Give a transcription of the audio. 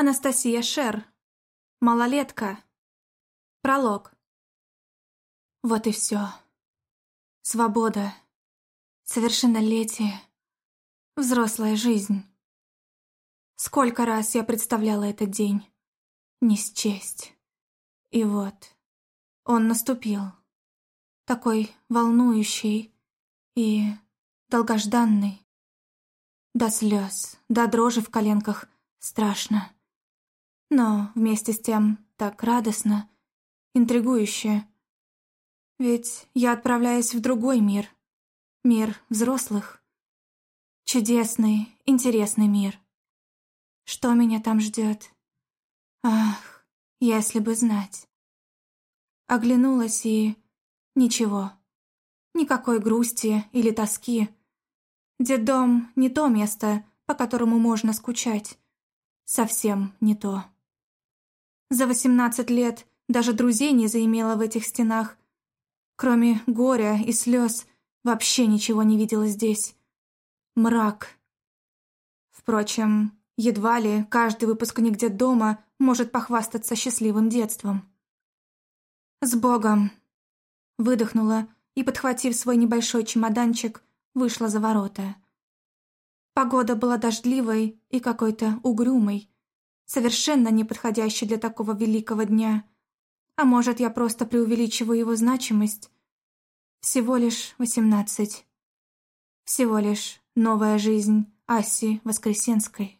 Анастасия Шер. Малолетка. Пролог. Вот и все. Свобода. Совершеннолетие. Взрослая жизнь. Сколько раз я представляла этот день. Не счесть. И вот. Он наступил. Такой волнующий и долгожданный. До слез, до дрожи в коленках страшно. Но вместе с тем так радостно, интригующе. Ведь я отправляюсь в другой мир. Мир взрослых. Чудесный, интересный мир. Что меня там ждет? Ах, если бы знать. Оглянулась и... Ничего. Никакой грусти или тоски. Детдом — не то место, по которому можно скучать. Совсем не то. За восемнадцать лет даже друзей не заимела в этих стенах. Кроме горя и слез, вообще ничего не видела здесь. Мрак. Впрочем, едва ли каждый выпускник детдома может похвастаться счастливым детством. «С Богом!» Выдохнула и, подхватив свой небольшой чемоданчик, вышла за ворота. Погода была дождливой и какой-то угрюмой, совершенно неподходящей для такого великого дня. А может, я просто преувеличиваю его значимость? Всего лишь восемнадцать. Всего лишь новая жизнь Аси Воскресенской.